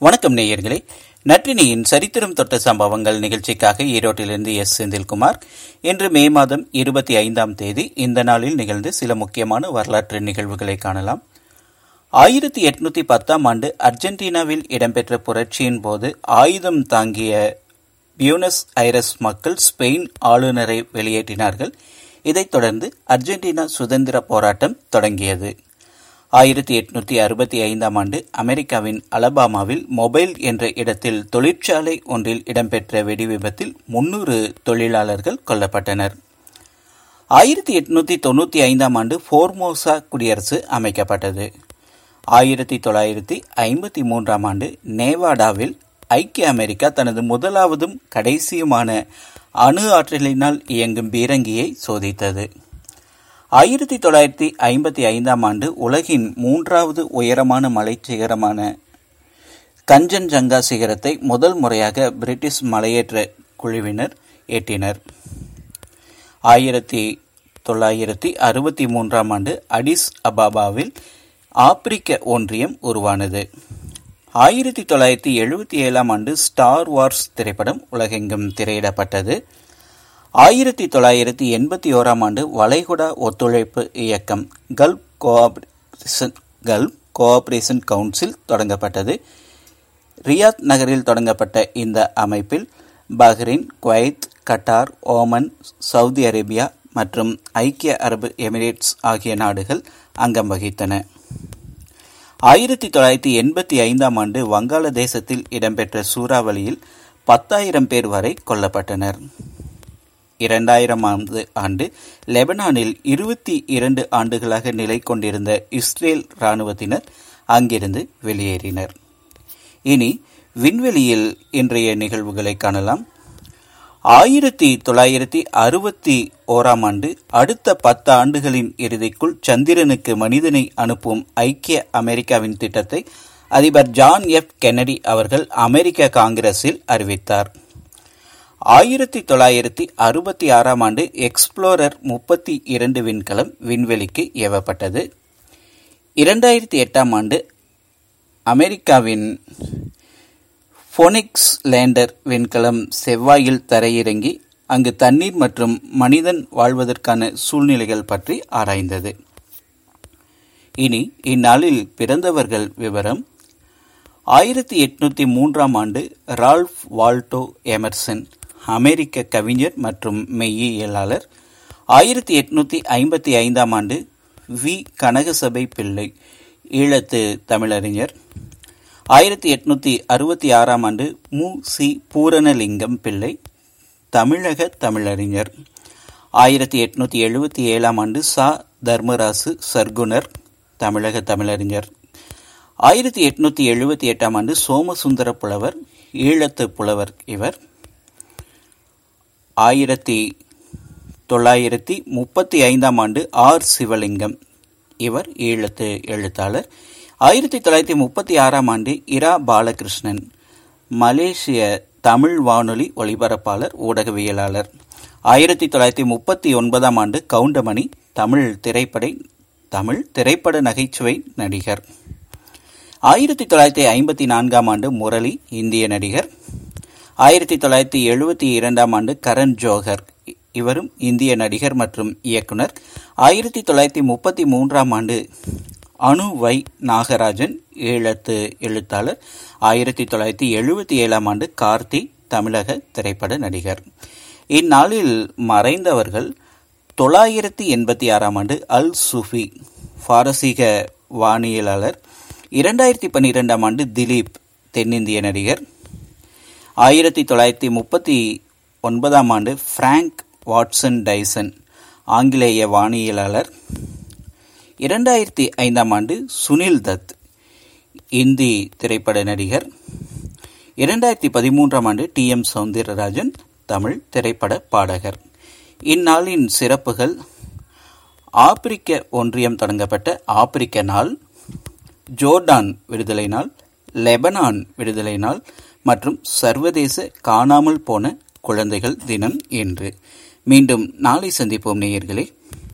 வணக்கம் நேயர்களே. நற்றினியின் சரித்திரம் தொட்ட சம்பவங்கள் நிகழ்ச்சிக்காக ஈரோட்டிலிருந்து எஸ். செந்தில்குமார். இன்று மே மாதம் இருபத்தி ஐந்தாம் தேதி இந்த நாளில் நிகழ்ந்து சில முக்கியமான வரலாற்று நிகழ்வுகளை காணலாம். ஆயிரத்தி எட்நூத்தி பத்தாம் ஆண்டு அர்ஜென்டினாவில் இடம்பெற்ற புரட்சியின் போது ஆயுதம் தாங்கிய பியூனஸ் ஐரஸ் மக்கள் ஸ்பெயின் ஆளுநரை வெளியேற்றினார்கள். இதைத் தொடர்ந்து அர்ஜென்டினா சுதந்திர போராட்டம் தொடங்கியது. ஆயிரத்தி எட்நூத்தி அறுபத்தி ஐந்தாம் ஆண்டு அமெரிக்காவின் அலபாமாவில் மொபைல் என்ற இடத்தில் தொழிற்சாலை ஒன்றில் இடம்பெற்ற வெடிவிபத்தில் முன்னூறு தொழிலாளர்கள் கொல்லப்பட்டனர். ஆயிரத்தி எட்நூத்தி தொண்ணூற்றி ஐந்தாம் ஆண்டு போர்மோசா குடியரசு அமைக்கப்பட்டது. ஆயிரத்தி தொள்ளாயிரத்தி ஐம்பத்தி மூன்றாம் ஆண்டு நேவாடாவில் ஐக்கிய அமெரிக்கா தனது முதலாவதும் கடைசியுமான அணு ஆற்றலினால் இயங்கும் பீரங்கியை சோதித்தது. ஆயிரத்தி தொள்ளாயிரத்தி ஐம்பத்தி ஐந்தாம் ஆண்டு உலகின் மூன்றாவது உயரமான மலைச்சிகரமான கஞ்சன்ஜங்கா சிகரத்தை முதல் முறையாக பிரிட்டிஷ் மலையேற்ற குழுவினர் ஏற்றினர். ஆயிரத்தி தொள்ளாயிரத்தி அறுபத்தி மூன்றாம் ஆண்டு அடிஸ் அபாபாவில் ஆப்பிரிக்க ஒன்றியம் உருவானது. ஆயிரத்தி தொள்ளாயிரத்தி எழுபத்தி ஏழாம் ஆண்டு ஸ்டார் வார்ஸ் திரைப்படம் உலகெங்கும் திரையிடப்பட்டது. ஆயிரத்தி தொள்ளாயிரத்தி எண்பத்தி ஓராம் ஆண்டு வளைகுடா ஒத்துழைப்பு இயக்கம் gulf cooperation gulf cooperation council தொடங்கப்பட்டது. ரியாத் நகரில் தொடங்கப்பட்ட இந்த அமைப்பில் Bahrain Kuwait Qatar Oman Saudi Arabia மற்றும் ஐக்கிய அரபு எமிரேட்ஸ் ஆகிய நாடுகள் அங்கம் வகித்தன. ஆயிரத்தி தொள்ளாயிரத்தி எண்பத்தி ஐந்தாம் ஆண்டு வங்காளதேசத்தில் இடம்பெற்ற சூறாவளியில் பத்தாயிரம் பேர் வரை கொல்லப்பட்டனர். இரண்டாயிரம் ஆண்டு லெபனானில் இருபத்தி இரண்டு ஆண்டுகளாக நிலை கொண்டிருந்த இஸ்ரேல் இராணுவத்தினர் அங்கிருந்து வெளியேறினர். இனி விண்வெளியில் இன்றைய நிகழ்வுகளை காணலாம். ஆயிரத்தி தொள்ளாயிரத்தி அறுபத்தி ஓராம் ஆண்டு அடுத்த பத்து ஆண்டுகளின் இறுதிக்குள் சந்திரனுக்கு மனிதனை அனுப்பும் ஐக்கிய அமெரிக்காவின் திட்டத்தை அதிபர் ஜான் எஃப் கென்னடி அவர்கள் அமெரிக்க காங்கிரஸில் அறிவித்தார். ஆயிரத்தி தொள்ளாயிரத்தி அறுபத்தி ஆறாம் ஆண்டு எக்ஸ்ப்ளோரர் முப்பத்தி இரண்டு விண்கலம் விண்வெளிக்கு ஏவப்பட்டது. இரண்டாயிரத்தி எட்டாம் ஆண்டு அமெரிக்காவின் ஃபோனிக்ஸ் லேண்டர் விண்கலம் செவ்வாயில் தரையிறங்கி அங்கு தண்ணீர் மற்றும் மனிதன் வாழ்வதற்கான சூழ்நிலைகள் பற்றி ஆராய்ந்தது. இனி இந்நாளில் பிறந்தவர்கள் விவரம். ஆயிரத்தி எட்நூத்தி மூன்றாம் ஆண்டு ரால்ஃப் வால்டோ எமர்சன் அமெரிக்க கவிஞர் மற்றும் மெய்யியலாளர். ஆயிரத்தி எட்நூத்தி ஐம்பத்தி ஐந்தாம் ஆண்டு வி. கனகசபை பிள்ளை ஈழத்து தமிழறிஞர். ஆயிரத்தி எட்நூத்தி அறுபத்தி ஆறாம் ஆண்டு மு. சி. பூரணலிங்கம் பிள்ளை தமிழக தமிழறிஞர். ஆயிரத்தி எட்நூத்தி எழுபத்தி ஏழாம் ஆண்டு சா. தர்மராசு சர்க்குனர் தமிழக தமிழறிஞர். ஆயிரத்தி எட்நூத்தி எழுபத்தி எட்டாம் ஆண்டு சோமசுந்தர புலவர் ஈழத்து புலவர் இவர். ஆயிரத்தி தொள்ளாயிரத்தி முப்பத்தி ஐந்தாம் ஆண்டு ஆர் சிவலிங்கம். இவர் ஈழத்து எழுத்தாளர். ஆயிரத்தி தொள்ளாயிரத்தி முப்பத்தி ஆறாம் ஆண்டு இரா பாலகிருஷ்ணன் மலேசிய தமிழ் வானொலி ஒளிபரப்பாளர் ஊடகவியலாளர். ஆயிரத்தி தொள்ளாயிரத்தி முப்பத்தி ஒன்பதாம் ஆண்டு கவுண்டமணி தமிழ் திரைப்படை தமிழ் திரைப்பட நகைச்சுவை நடிகர். ஆயிரத்தி தொள்ளாயிரத்தி ஐம்பத்தி நான்காம் ஆண்டு முரளி இந்திய நடிகர். ஆயிரத்தி தொள்ளாயிரத்தி எழுபத்தி இரண்டாம் ஆண்டு கரண் ஜோஹர் இவரும் இந்திய நடிகர் மற்றும் இயக்குனர். ஆயிரத்தி தொள்ளாயிரத்தி முப்பத்தி மூன்றாம் ஆண்டு அனு வை நாகராஜன் ஈழத்து எழுத்தாளர். ஆயிரத்தி தொள்ளாயிரத்தி எழுபத்தி ஏழாம் ஆண்டு கார்த்தி தமிழக திரைப்பட நடிகர். இந்நாளில் மறைந்தவர்கள் தொள்ளாயிரத்தி எண்பத்தி ஆறாம் ஆண்டு அல் சுஃபி பாரசீக வானியலாளர். இரண்டாயிரத்தி பன்னிரெண்டாம் ஆண்டு திலீப் தென்னிந்திய நடிகர். ஆயிரத்தி தொள்ளாயிரத்தி முப்பத்தி ஒன்பதாம் ஆண்டு பிராங்க் வாட்சன் டைசன் ஆங்கிலேய வானியலாளர். இரண்டாயிரத்தி ஐந்தாம் ஆண்டு சுனில் தத் இந்தி திரைப்பட நடிகர். இரண்டாயிரத்தி பதிமூன்றாம் ஆண்டு டி எம் சவுந்தரராஜன் தமிழ் திரைப்பட பாடகர். இந்நாளின் சிறப்புகள் ஆப்பிரிக்க ஒன்றியம் தொடங்கப்பட்ட ஆப்பிரிக்க நாள் ஜோர்டான் விடுதலை நாள் லெபனான் விடுதலை நாள் மற்றும் சர்வதேச காணாமல் போன குழந்தைகள் தினம் என்று. மீண்டும் நாளை சந்திப்போம் நேயர்களே.